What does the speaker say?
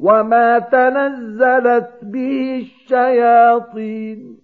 وما تنزلت به الشياطين